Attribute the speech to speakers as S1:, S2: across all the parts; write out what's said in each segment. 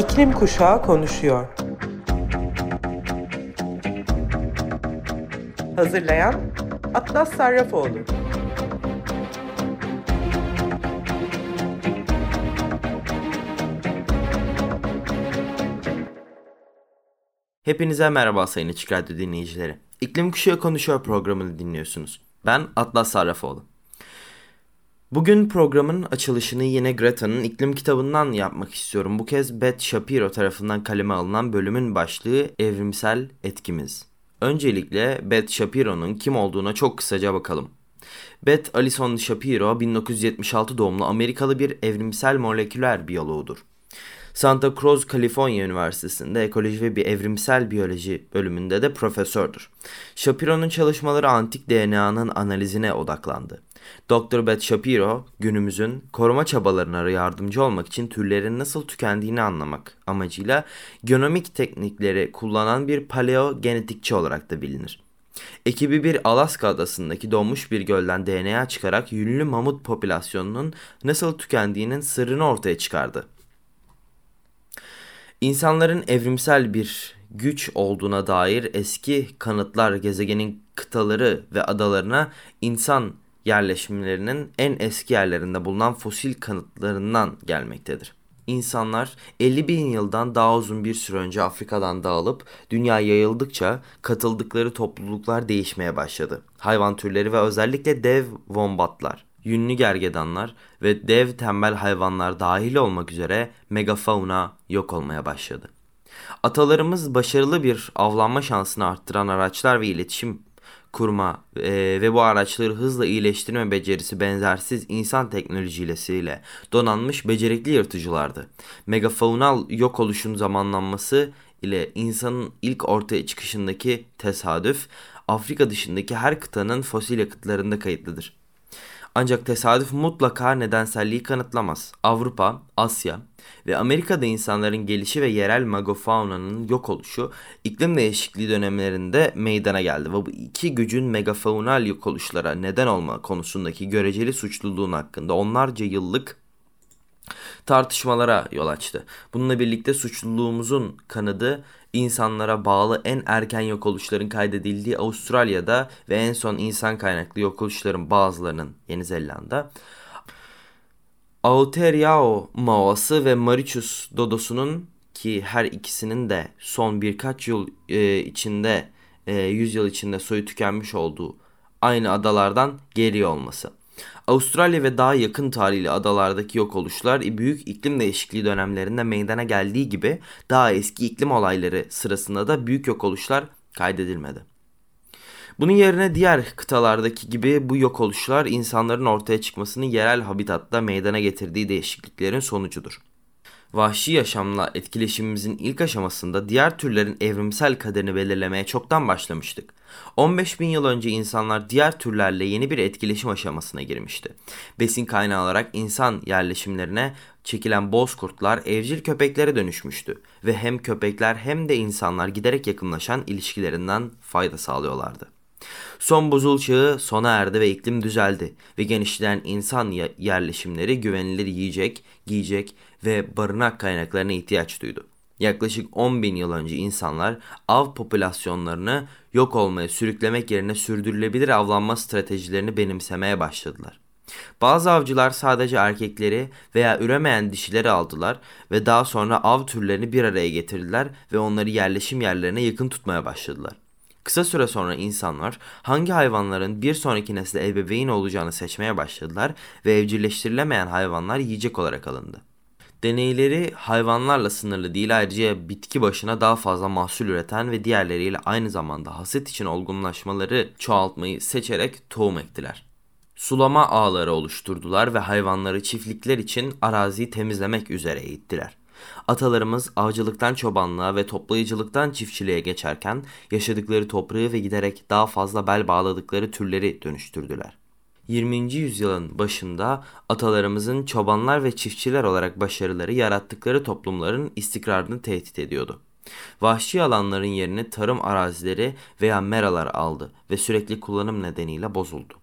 S1: İklim Kuşağı konuşuyor. Hazırlayan Atlas Sarrafoğlu.
S2: Hepinize merhaba sayın Açık Radyo dinleyicileri. İklim Kuşağı Konuşuyor programını dinliyorsunuz. Ben Atlas Sarrafoğlu. Bugün programın açılışını yine Greta'nın iklim kitabından yapmak istiyorum. Bu kez Beth Shapiro tarafından kaleme alınan bölümün başlığı Evrimsel Etkimiz. Öncelikle Beth Shapiro'nun kim olduğuna çok kısaca bakalım. Beth Alison Shapiro 1976 doğumlu Amerikalı bir evrimsel moleküler biyoloğudur. Santa Cruz, Kaliforniya Üniversitesi'nde ekoloji ve bir evrimsel biyoloji bölümünde de profesördür. Shapiro'nun çalışmaları antik DNA'nın analizine odaklandı. Dr. Beth Shapiro, günümüzün koruma çabalarına yardımcı olmak için türlerin nasıl tükendiğini anlamak amacıyla genomik teknikleri kullanan bir paleo genetikçi olarak da bilinir. Ekibi bir Alaska adasındaki donmuş bir gölden DNA çıkarak yünlü mamut popülasyonunun nasıl tükendiğinin sırrını ortaya çıkardı. İnsanların evrimsel bir güç olduğuna dair eski kanıtlar gezegenin kıtaları ve adalarına insan yerleşimlerinin en eski yerlerinde bulunan fosil kanıtlarından gelmektedir. İnsanlar 50 bin yıldan daha uzun bir süre önce Afrika'dan dağılıp dünya yayıldıkça katıldıkları topluluklar değişmeye başladı. Hayvan türleri ve özellikle dev vombatlar, yünlü gergedanlar ve dev tembel hayvanlar dahil olmak üzere megafauna yok olmaya başladı. Atalarımız başarılı bir avlanma şansını arttıran araçlar ve iletişim kurma e, ve bu araçları hızla iyileştirme becerisi benzersiz insan teknolojisiyle donanmış becerikli yırtıcılardı. Megafaunal yok oluşun zamanlanması ile insanın ilk ortaya çıkışındaki tesadüf Afrika dışındaki her kıtanın fosil yakıtlarında kayıtlıdır. Ancak tesadüf mutlaka nedenselliği kanıtlamaz. Avrupa, Asya ve Amerika'da insanların gelişi ve yerel megafaunanın yok oluşu iklim değişikliği dönemlerinde meydana geldi ve bu iki gücün megafaunal yok oluşlara neden olma konusundaki göreceli suçluluğun hakkında onlarca yıllık tartışmalara yol açtı. Bununla birlikte suçluluğumuzun kanadı insanlara bağlı en erken yok oluşların kaydedildiği Avustralya'da ve en son insan kaynaklı yok oluşların bazılarının Yeni Zelanda Aotearoa Maoası ve Mauritius dodosunun ki her ikisinin de son birkaç yıl e, içinde, e, yüzyıl içinde soyu tükenmiş olduğu aynı adalardan geri olması. Avustralya ve daha yakın tarihli adalardaki yok oluşlar büyük iklim değişikliği dönemlerinde meydana geldiği gibi daha eski iklim olayları sırasında da büyük yok oluşlar kaydedilmedi. Bunun yerine diğer kıtalardaki gibi bu yok oluşlar insanların ortaya çıkmasını yerel habitatta meydana getirdiği değişikliklerin sonucudur. Vahşi yaşamla etkileşimimizin ilk aşamasında diğer türlerin evrimsel kaderini belirlemeye çoktan başlamıştık. 15 bin yıl önce insanlar diğer türlerle yeni bir etkileşim aşamasına girmişti. Besin kaynağı olarak insan yerleşimlerine çekilen bozkurtlar evcil köpeklere dönüşmüştü ve hem köpekler hem de insanlar giderek yakınlaşan ilişkilerinden fayda sağlıyorlardı. Son buzul çağı sona erdi ve iklim düzeldi ve genişleyen insan yerleşimleri güvenilir yiyecek, giyecek ve barınak kaynaklarına ihtiyaç duydu. Yaklaşık 10 bin yıl önce insanlar av popülasyonlarını yok olmaya sürüklemek yerine sürdürülebilir avlanma stratejilerini benimsemeye başladılar. Bazı avcılar sadece erkekleri veya üremeyen dişileri aldılar ve daha sonra av türlerini bir araya getirdiler ve onları yerleşim yerlerine yakın tutmaya başladılar. Kısa süre sonra insanlar hangi hayvanların bir sonraki nesle ebeveyn olacağını seçmeye başladılar ve evcilleştirilemeyen hayvanlar yiyecek olarak alındı. Deneyleri hayvanlarla sınırlı değil ayrıca bitki başına daha fazla mahsul üreten ve diğerleriyle aynı zamanda haset için olgunlaşmaları çoğaltmayı seçerek tohum ektiler. Sulama ağları oluşturdular ve hayvanları çiftlikler için araziyi temizlemek üzere eğittiler. Atalarımız avcılıktan çobanlığa ve toplayıcılıktan çiftçiliğe geçerken yaşadıkları toprağı ve giderek daha fazla bel bağladıkları türleri dönüştürdüler. 20. yüzyılın başında atalarımızın çobanlar ve çiftçiler olarak başarıları yarattıkları toplumların istikrarını tehdit ediyordu. Vahşi alanların yerini tarım arazileri veya meralar aldı ve sürekli kullanım nedeniyle bozuldu.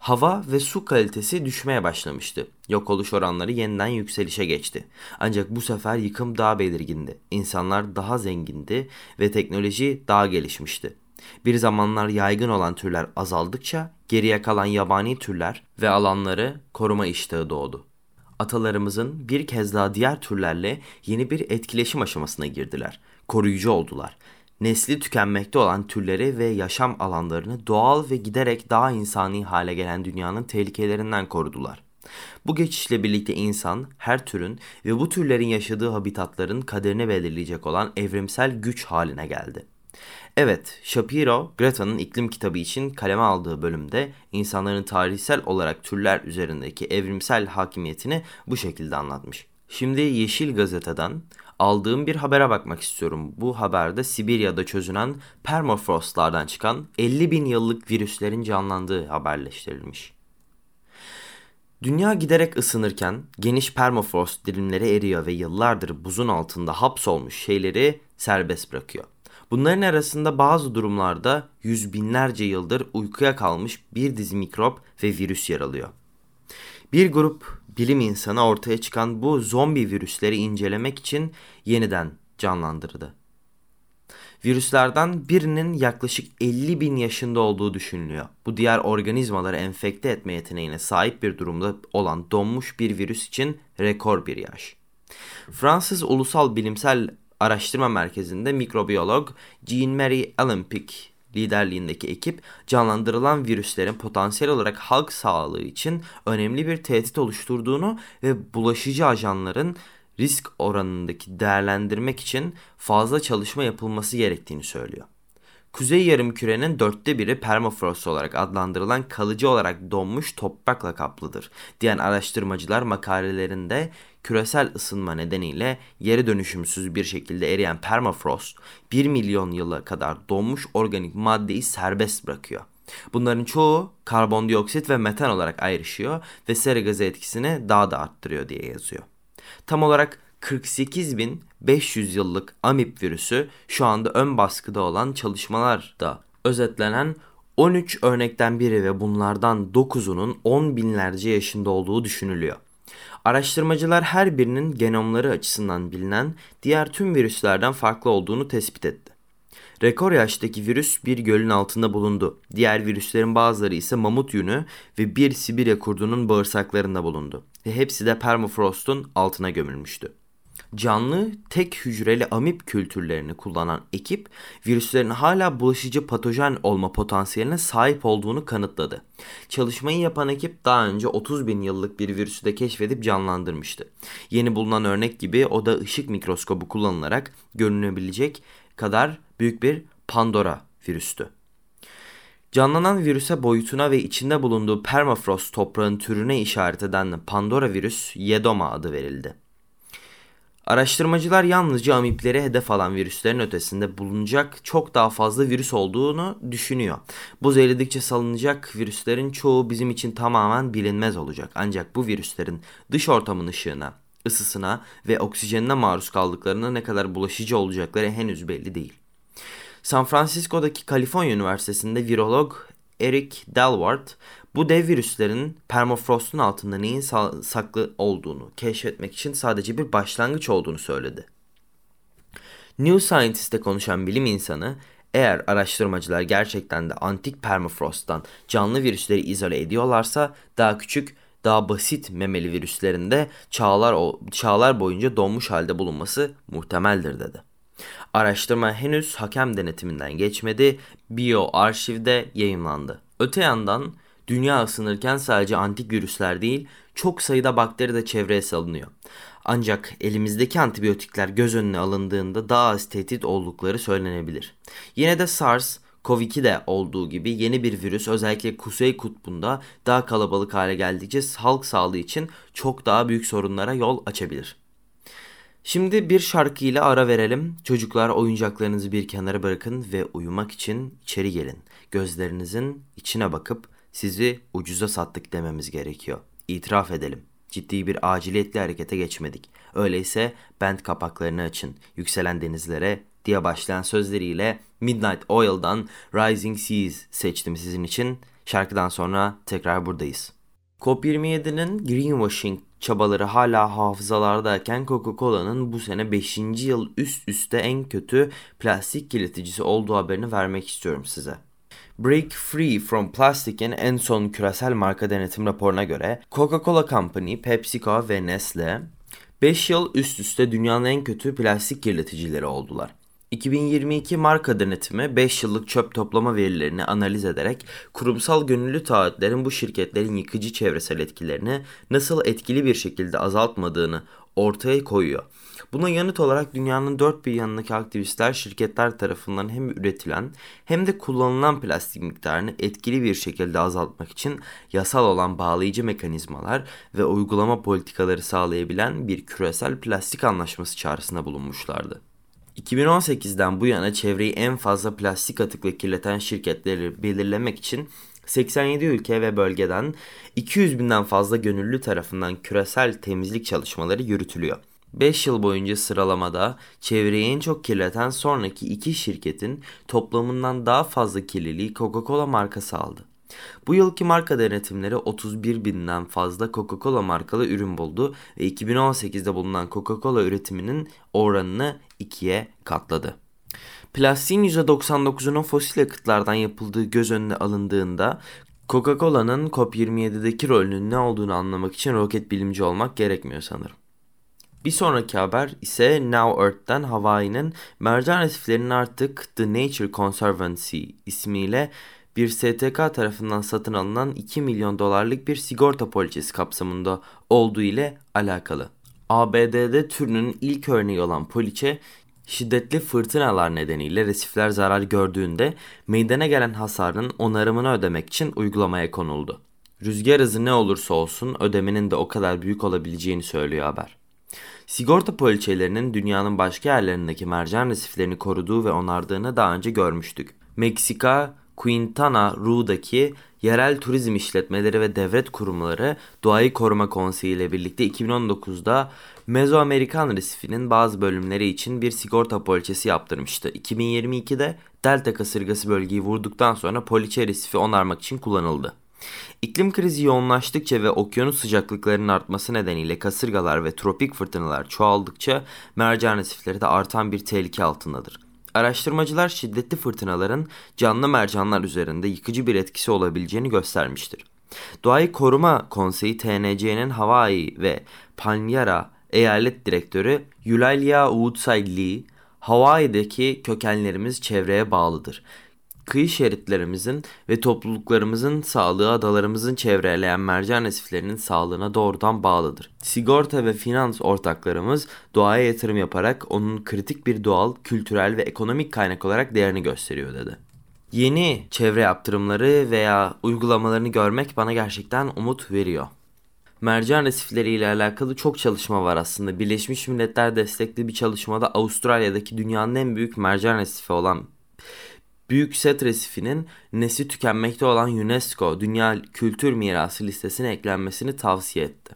S2: Hava ve su kalitesi düşmeye başlamıştı. Yok oluş oranları yeniden yükselişe geçti. Ancak bu sefer yıkım daha belirgindi. İnsanlar daha zengindi ve teknoloji daha gelişmişti. Bir zamanlar yaygın olan türler azaldıkça geriye kalan yabani türler ve alanları koruma iştahı doğdu. Atalarımızın bir kez daha diğer türlerle yeni bir etkileşim aşamasına girdiler. Koruyucu oldular nesli tükenmekte olan türleri ve yaşam alanlarını doğal ve giderek daha insani hale gelen dünyanın tehlikelerinden korudular. Bu geçişle birlikte insan her türün ve bu türlerin yaşadığı habitatların kaderini belirleyecek olan evrimsel güç haline geldi. Evet, Shapiro, Greta'nın iklim kitabı için kaleme aldığı bölümde insanların tarihsel olarak türler üzerindeki evrimsel hakimiyetini bu şekilde anlatmış. Şimdi Yeşil Gazete'den aldığım bir habere bakmak istiyorum. Bu haberde Sibirya'da çözünen permafrostlardan çıkan 50 bin yıllık virüslerin canlandığı haberleştirilmiş. Dünya giderek ısınırken geniş permafrost dilimleri eriyor ve yıllardır buzun altında hapsolmuş şeyleri serbest bırakıyor. Bunların arasında bazı durumlarda yüz binlerce yıldır uykuya kalmış bir dizi mikrop ve virüs yer alıyor. Bir grup bilim insanı ortaya çıkan bu zombi virüsleri incelemek için yeniden canlandırdı. Virüslerden birinin yaklaşık 50 bin yaşında olduğu düşünülüyor. Bu diğer organizmaları enfekte etme yeteneğine sahip bir durumda olan donmuş bir virüs için rekor bir yaş. Fransız Ulusal Bilimsel Araştırma Merkezi'nde mikrobiyolog Jean-Marie Allenpick liderliğindeki ekip canlandırılan virüslerin potansiyel olarak halk sağlığı için önemli bir tehdit oluşturduğunu ve bulaşıcı ajanların risk oranındaki değerlendirmek için fazla çalışma yapılması gerektiğini söylüyor. Kuzey yarımkürenin dörtte biri permafrost olarak adlandırılan kalıcı olarak donmuş toprakla kaplıdır diyen araştırmacılar makalelerinde küresel ısınma nedeniyle yere dönüşümsüz bir şekilde eriyen permafrost 1 milyon yıla kadar donmuş organik maddeyi serbest bırakıyor. Bunların çoğu karbondioksit ve metan olarak ayrışıyor ve sera gazı etkisini daha da arttırıyor diye yazıyor. Tam olarak 48.500 yıllık amip virüsü şu anda ön baskıda olan çalışmalarda özetlenen 13 örnekten biri ve bunlardan 9'unun 10 binlerce yaşında olduğu düşünülüyor. Araştırmacılar her birinin genomları açısından bilinen diğer tüm virüslerden farklı olduğunu tespit etti. Rekor yaştaki virüs bir gölün altında bulundu. Diğer virüslerin bazıları ise mamut yünü ve bir Sibirya kurdunun bağırsaklarında bulundu. Ve hepsi de permafrostun altına gömülmüştü. Canlı tek hücreli amip kültürlerini kullanan ekip virüslerin hala bulaşıcı patojen olma potansiyeline sahip olduğunu kanıtladı. Çalışmayı yapan ekip daha önce 30 bin yıllık bir virüsü de keşfedip canlandırmıştı. Yeni bulunan örnek gibi o da ışık mikroskobu kullanılarak görünebilecek kadar büyük bir Pandora virüstü. Canlanan virüse boyutuna ve içinde bulunduğu permafrost toprağın türüne işaret eden Pandora virüs Yedoma adı verildi. Araştırmacılar yalnızca amipleri hedef alan virüslerin ötesinde bulunacak çok daha fazla virüs olduğunu düşünüyor. Buz eridikçe salınacak virüslerin çoğu bizim için tamamen bilinmez olacak. Ancak bu virüslerin dış ortamın ışığına, ısısına ve oksijenine maruz kaldıklarına ne kadar bulaşıcı olacakları henüz belli değil. San Francisco'daki Kaliforniya Üniversitesi'nde virolog Eric Delwart bu dev virüslerin permafrostun altında neyin saklı olduğunu keşfetmek için sadece bir başlangıç olduğunu söyledi. New Scientist'te konuşan bilim insanı eğer araştırmacılar gerçekten de antik permafrosttan canlı virüsleri izole ediyorlarsa daha küçük, daha basit memeli virüslerinde çağlar, çağlar boyunca donmuş halde bulunması muhtemeldir dedi. Araştırma henüz hakem denetiminden geçmedi, BioArşiv'de yayınlandı. Öte yandan dünya ısınırken sadece antik virüsler değil, çok sayıda bakteri de çevreye salınıyor. Ancak elimizdeki antibiyotikler göz önüne alındığında daha az tehdit oldukları söylenebilir. Yine de SARS, Covid-2'de olduğu gibi yeni bir virüs özellikle Kuzey Kutbu'nda daha kalabalık hale geldikçe halk sağlığı için çok daha büyük sorunlara yol açabilir. Şimdi bir şarkı ile ara verelim. Çocuklar oyuncaklarınızı bir kenara bırakın ve uyumak için içeri gelin. Gözlerinizin içine bakıp sizi ucuza sattık dememiz gerekiyor. İtiraf edelim. Ciddi bir aciliyetle harekete geçmedik. Öyleyse band kapaklarını açın. Yükselen denizlere diye başlayan sözleriyle Midnight Oil'dan Rising Seas seçtim sizin için. Şarkıdan sonra tekrar buradayız. COP27'nin greenwashing çabaları hala hafızalardayken Coca-Cola'nın bu sene 5. yıl üst üste en kötü plastik kirleticisi olduğu haberini vermek istiyorum size. Break Free from Plastic'in en son küresel marka denetim raporuna göre Coca-Cola Company, PepsiCo ve Nestle 5 yıl üst üste dünyanın en kötü plastik kirleticileri oldular. 2022 marka denetimi 5 yıllık çöp toplama verilerini analiz ederek kurumsal gönüllü taahhütlerin bu şirketlerin yıkıcı çevresel etkilerini nasıl etkili bir şekilde azaltmadığını ortaya koyuyor. Buna yanıt olarak dünyanın dört bir yanındaki aktivistler şirketler tarafından hem üretilen hem de kullanılan plastik miktarını etkili bir şekilde azaltmak için yasal olan bağlayıcı mekanizmalar ve uygulama politikaları sağlayabilen bir küresel plastik anlaşması çağrısında bulunmuşlardı. 2018'den bu yana çevreyi en fazla plastik atıkla kirleten şirketleri belirlemek için 87 ülke ve bölgeden 200 binden fazla gönüllü tarafından küresel temizlik çalışmaları yürütülüyor. 5 yıl boyunca sıralamada çevreyi en çok kirleten sonraki iki şirketin toplamından daha fazla kirliliği Coca-Cola markası aldı. Bu yılki marka denetimleri 31 binden fazla Coca-Cola markalı ürün buldu ve 2018'de bulunan Coca-Cola üretiminin oranını ikiye katladı. Plastiğin %99'unun fosil yakıtlardan yapıldığı göz önüne alındığında Coca-Cola'nın COP27'deki rolünün ne olduğunu anlamak için roket bilimci olmak gerekmiyor sanırım. Bir sonraki haber ise Now Earth'ten Hawaii'nin mercan resiflerinin artık The Nature Conservancy ismiyle bir STK tarafından satın alınan 2 milyon dolarlık bir sigorta poliçesi kapsamında olduğu ile alakalı. ABD'de türünün ilk örneği olan poliçe şiddetli fırtınalar nedeniyle resifler zarar gördüğünde meydana gelen hasarın onarımını ödemek için uygulamaya konuldu. Rüzgar hızı ne olursa olsun ödemenin de o kadar büyük olabileceğini söylüyor haber. Sigorta poliçelerinin dünyanın başka yerlerindeki mercan resiflerini koruduğu ve onardığını daha önce görmüştük. Meksika, Quintana Roo'daki yerel turizm işletmeleri ve devlet kurumları Doğayı Koruma Konseyi ile birlikte 2019'da Mezoamerikan resifinin bazı bölümleri için bir sigorta poliçesi yaptırmıştı. 2022'de Delta kasırgası bölgeyi vurduktan sonra poliçe resifi onarmak için kullanıldı. İklim krizi yoğunlaştıkça ve okyanus sıcaklıklarının artması nedeniyle kasırgalar ve tropik fırtınalar çoğaldıkça mercan resifleri de artan bir tehlike altındadır. Araştırmacılar şiddetli fırtınaların canlı mercanlar üzerinde yıkıcı bir etkisi olabileceğini göstermiştir. Doğayı Koruma Konseyi TNC'nin Hawaii ve Palmyra Eyalet Direktörü Eulalia Woodside Hawaii'deki kökenlerimiz çevreye bağlıdır kıyı şeritlerimizin ve topluluklarımızın sağlığı adalarımızın çevreleyen mercan resiflerinin sağlığına doğrudan bağlıdır. Sigorta ve finans ortaklarımız doğaya yatırım yaparak onun kritik bir doğal, kültürel ve ekonomik kaynak olarak değerini gösteriyor dedi. Yeni çevre yaptırımları veya uygulamalarını görmek bana gerçekten umut veriyor. Mercan resifleri ile alakalı çok çalışma var aslında. Birleşmiş Milletler destekli bir çalışmada Avustralya'daki dünyanın en büyük mercan resifi olan Büyük Set Resifi'nin nesli tükenmekte olan UNESCO Dünya Kültür Mirası listesine eklenmesini tavsiye etti.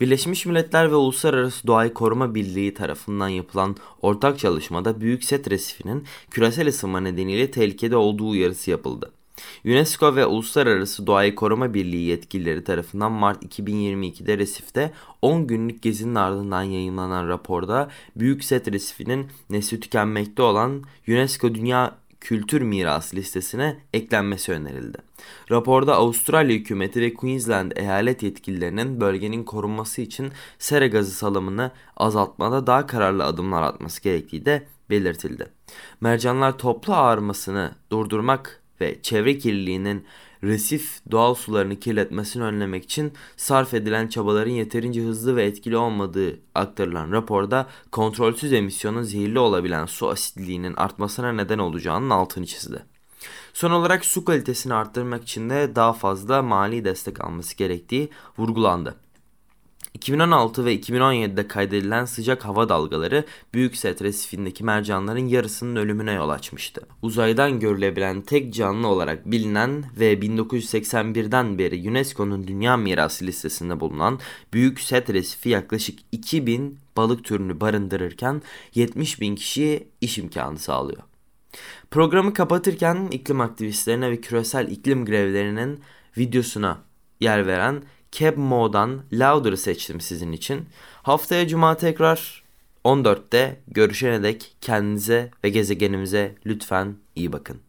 S2: Birleşmiş Milletler ve Uluslararası Doğayı Koruma Birliği tarafından yapılan ortak çalışmada Büyük Set Resifi'nin küresel ısınma nedeniyle tehlikede olduğu uyarısı yapıldı. UNESCO ve Uluslararası Doğayı Koruma Birliği yetkilileri tarafından Mart 2022'de resifte 10 günlük gezinin ardından yayınlanan raporda Büyük Set Resifi'nin nesli tükenmekte olan UNESCO Dünya kültür mirası listesine eklenmesi önerildi. Raporda Avustralya hükümeti ve Queensland eyalet yetkililerinin bölgenin korunması için sera gazı salımını azaltmada daha kararlı adımlar atması gerektiği de belirtildi. Mercanlar toplu ağarmasını durdurmak ve çevre kirliliğinin resif doğal sularını kirletmesini önlemek için sarf edilen çabaların yeterince hızlı ve etkili olmadığı aktarılan raporda kontrolsüz emisyonun zehirli olabilen su asitliliğinin artmasına neden olacağının altını çizdi. Son olarak su kalitesini arttırmak için de daha fazla mali destek alması gerektiği vurgulandı. 2016 ve 2017'de kaydedilen sıcak hava dalgaları Büyük Set resifindeki mercanların yarısının ölümüne yol açmıştı. Uzaydan görülebilen tek canlı olarak bilinen ve 1981'den beri UNESCO'nun Dünya Mirası listesinde bulunan Büyük Set resifi yaklaşık 2000 balık türünü barındırırken 70 bin kişiye iş imkanı sağlıyor. Programı kapatırken iklim aktivistlerine ve küresel iklim grevlerinin videosuna yer veren Cab Mo'dan Louder'ı seçtim sizin için. Haftaya cuma tekrar 14'te görüşene dek kendinize ve gezegenimize lütfen iyi bakın.